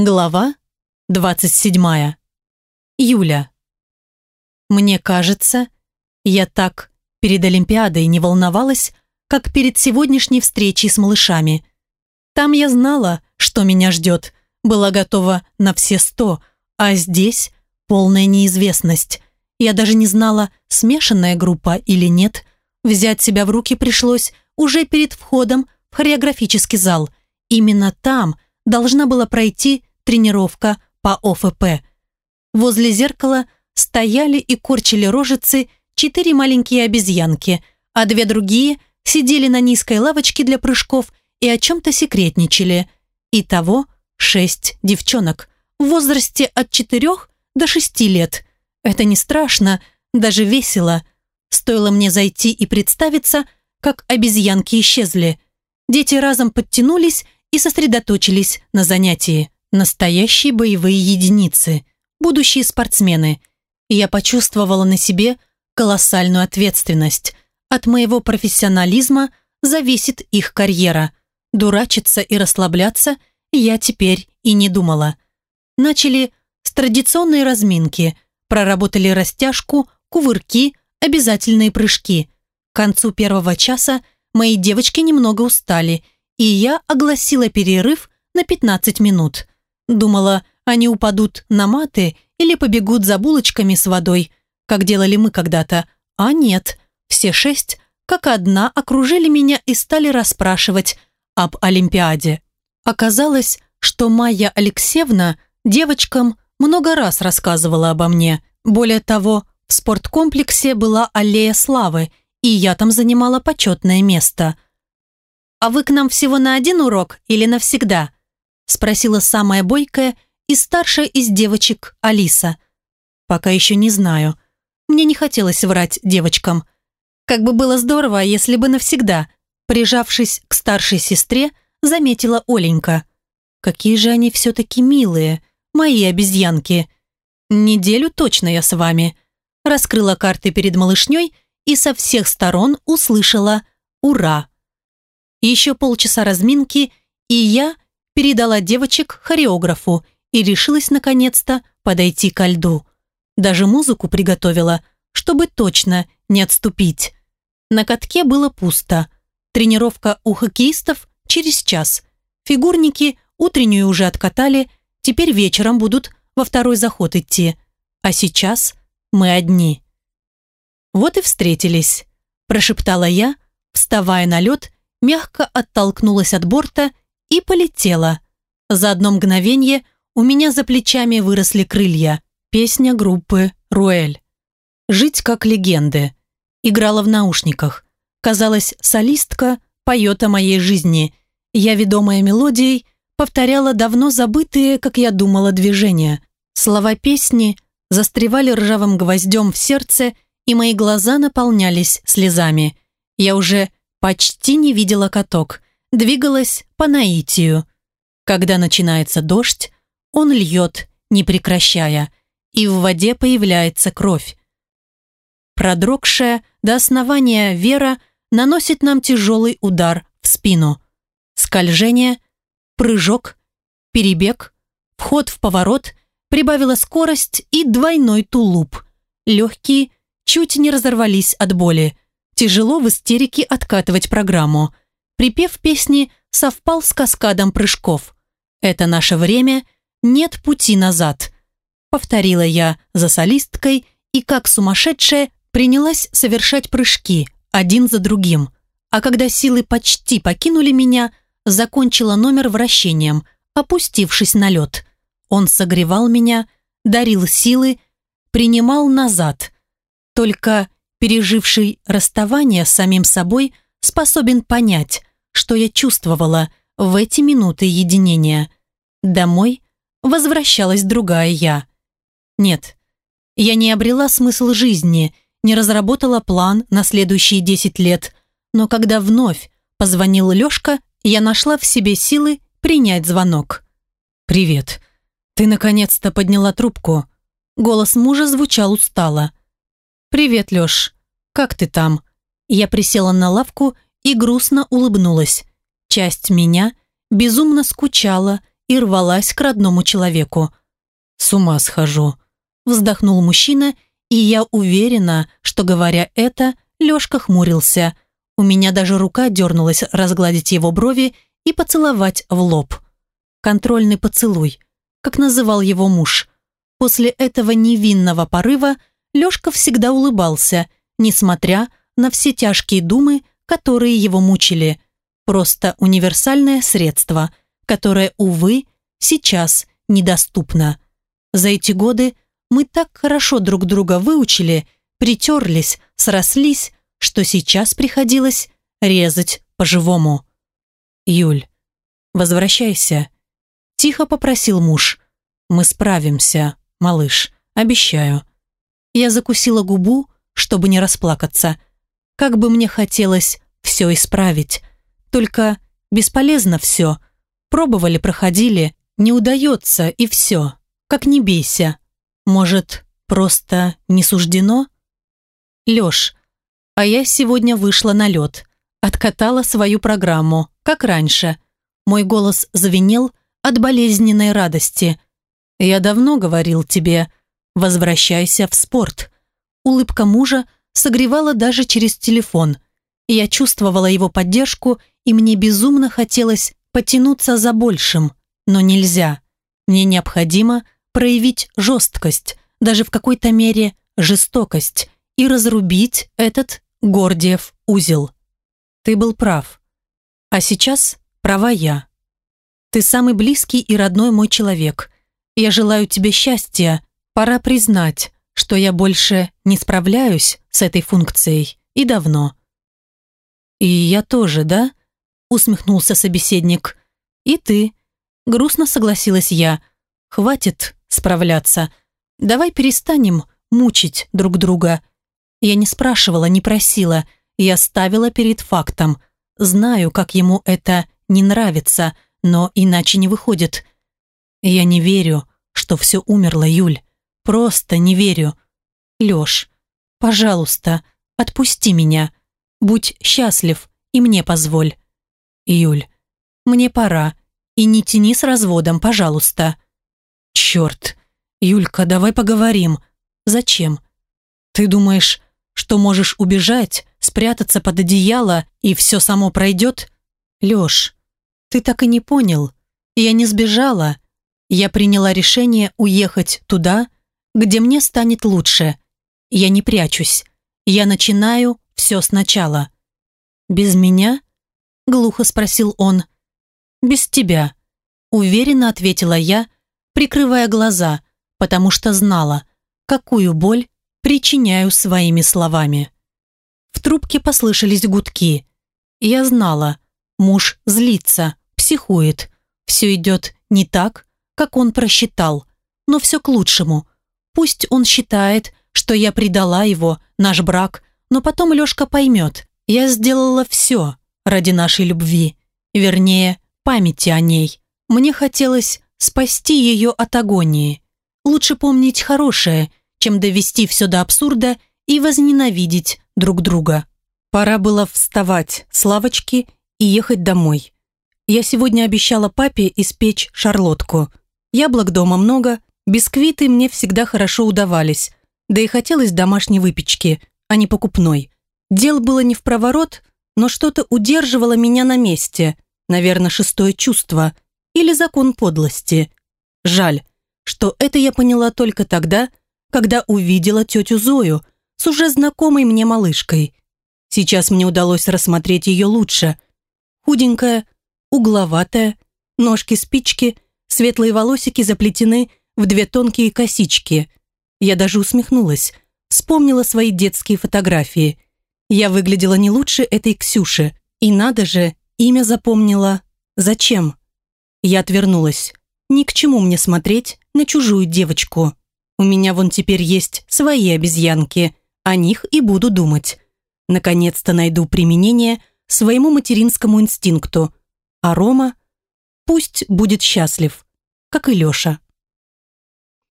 Глава 27. Юля. Мне кажется, я так перед Олимпиадой не волновалась, как перед сегодняшней встречей с малышами. Там я знала, что меня ждет, была готова на все сто, а здесь полная неизвестность. Я даже не знала, смешанная группа или нет. Взять себя в руки пришлось уже перед входом в хореографический зал. Именно там должна была пройти тренировка по ОФП. Возле зеркала стояли и корчили рожицы четыре маленькие обезьянки, а две другие сидели на низкой лавочке для прыжков и о чем-то секретничали. Итого шесть девчонок в возрасте от четырех до шести лет. Это не страшно, даже весело. Стоило мне зайти и представиться, как обезьянки исчезли. Дети разом подтянулись и сосредоточились на занятии. Настоящие боевые единицы, будущие спортсмены. И я почувствовала на себе колоссальную ответственность. От моего профессионализма зависит их карьера. Дурачиться и расслабляться я теперь и не думала. Начали с традиционной разминки, проработали растяжку, кувырки, обязательные прыжки. К концу первого часа мои девочки немного устали, и я огласила перерыв на 15 минут. Думала, они упадут на маты или побегут за булочками с водой, как делали мы когда-то. А нет, все шесть, как одна, окружили меня и стали расспрашивать об Олимпиаде. Оказалось, что Майя Алексеевна девочкам много раз рассказывала обо мне. Более того, в спорткомплексе была аллея славы, и я там занимала почетное место. «А вы к нам всего на один урок или навсегда?» Спросила самая бойкая и старшая из девочек Алиса. «Пока еще не знаю. Мне не хотелось врать девочкам. Как бы было здорово, если бы навсегда», прижавшись к старшей сестре, заметила Оленька. «Какие же они все-таки милые, мои обезьянки. Неделю точно я с вами». Раскрыла карты перед малышней и со всех сторон услышала «Ура!». Еще полчаса разминки, и я – передала девочек хореографу и решилась наконец-то подойти ко льду. Даже музыку приготовила, чтобы точно не отступить. На катке было пусто. Тренировка у хоккеистов через час. Фигурники утреннюю уже откатали, теперь вечером будут во второй заход идти. А сейчас мы одни. Вот и встретились, прошептала я, вставая на лед, мягко оттолкнулась от борта и полетела. За одно мгновение у меня за плечами выросли крылья. Песня группы «Руэль». «Жить как легенды». Играла в наушниках. Казалось, солистка поет о моей жизни. Я, ведомая мелодией, повторяла давно забытые, как я думала, движения. Слова песни застревали ржавым гвоздем в сердце, и мои глаза наполнялись слезами. Я уже почти не видела каток – двигалась по наитию. Когда начинается дождь, он льет, не прекращая, и в воде появляется кровь. Продрогшая до основания вера наносит нам тяжелый удар в спину. Скольжение, прыжок, перебег, вход в поворот, прибавила скорость и двойной тулуп. Легкие чуть не разорвались от боли. Тяжело в истерике откатывать программу – Припев песни совпал с каскадом прыжков. «Это наше время, нет пути назад», повторила я за солисткой и, как сумасшедшая, принялась совершать прыжки один за другим. А когда силы почти покинули меня, закончила номер вращением, опустившись на лед. Он согревал меня, дарил силы, принимал назад. Только переживший расставание с самим собой способен понять, что я чувствовала в эти минуты единения. Домой возвращалась другая я. Нет, я не обрела смысл жизни, не разработала план на следующие десять лет, но когда вновь позвонил Лёшка, я нашла в себе силы принять звонок. «Привет. Ты наконец-то подняла трубку». Голос мужа звучал устало. «Привет, Лёш. Как ты там?» Я присела на лавку и грустно улыбнулась. Часть меня безумно скучала и рвалась к родному человеку. «С ума схожу», – вздохнул мужчина, и я уверена, что, говоря это, Лёшка хмурился. У меня даже рука дернулась разгладить его брови и поцеловать в лоб. Контрольный поцелуй, как называл его муж. После этого невинного порыва Лёшка всегда улыбался, несмотря на все тяжкие думы, которые его мучили. Просто универсальное средство, которое, увы, сейчас недоступно. За эти годы мы так хорошо друг друга выучили, притерлись, срослись, что сейчас приходилось резать по-живому. «Юль, возвращайся», – тихо попросил муж. «Мы справимся, малыш, обещаю». Я закусила губу, чтобы не расплакаться. Как бы мне хотелось все исправить. Только бесполезно все. Пробовали, проходили, не удается и все. Как не бейся. Может, просто не суждено? Лёш, а я сегодня вышла на лед. Откатала свою программу, как раньше. Мой голос звенел от болезненной радости. «Я давно говорил тебе, возвращайся в спорт». Улыбка мужа согревала даже через телефон. Я чувствовала его поддержку, и мне безумно хотелось потянуться за большим. Но нельзя. Мне необходимо проявить жесткость, даже в какой-то мере жестокость, и разрубить этот Гордиев узел. Ты был прав. А сейчас права я. Ты самый близкий и родной мой человек. Я желаю тебе счастья. Пора признать, что я больше не справляюсь с этой функцией. И давно. И я тоже, да? Усмехнулся собеседник. И ты. Грустно согласилась я. Хватит справляться. Давай перестанем мучить друг друга. Я не спрашивала, не просила. Я ставила перед фактом. Знаю, как ему это не нравится, но иначе не выходит. Я не верю, что все умерло, Юль. Просто не верю. Лёш, пожалуйста, отпусти меня. Будь счастлив и мне позволь. Юль, мне пора. И не тяни с разводом, пожалуйста. Черт. Юлька, давай поговорим. Зачем? Ты думаешь, что можешь убежать, спрятаться под одеяло, и все само пройдет? Леш, ты так и не понял. Я не сбежала. Я приняла решение уехать туда, где мне станет лучше. Я не прячусь. Я начинаю все сначала. «Без меня?» — глухо спросил он. «Без тебя», — уверенно ответила я, прикрывая глаза, потому что знала, какую боль причиняю своими словами. В трубке послышались гудки. Я знала, муж злится, психует. Все идет не так, как он просчитал, но все к лучшему. Пусть он считает, что я предала его, наш брак, но потом Лешка поймет. Я сделала все ради нашей любви, вернее, памяти о ней. Мне хотелось спасти ее от агонии. Лучше помнить хорошее, чем довести все до абсурда и возненавидеть друг друга. Пора было вставать с лавочки и ехать домой. Я сегодня обещала папе испечь шарлотку. Яблок дома много, бисквиты мне всегда хорошо удавались, да и хотелось домашней выпечки, а не покупной. Дел было не в проворот, но что-то удерживало меня на месте, наверное, шестое чувство или закон подлости. Жаль, что это я поняла только тогда, когда увидела тетю Зою с уже знакомой мне малышкой. Сейчас мне удалось рассмотреть ее лучше. Худенькая, угловатая, ножки-спички, светлые волосики заплетены в две тонкие косички. Я даже усмехнулась, вспомнила свои детские фотографии. Я выглядела не лучше этой Ксюши. И надо же, имя запомнила. Зачем? Я отвернулась. Ни к чему мне смотреть на чужую девочку. У меня вон теперь есть свои обезьянки, о них и буду думать. Наконец-то найду применение своему материнскому инстинкту. А Рома пусть будет счастлив, как и Леша.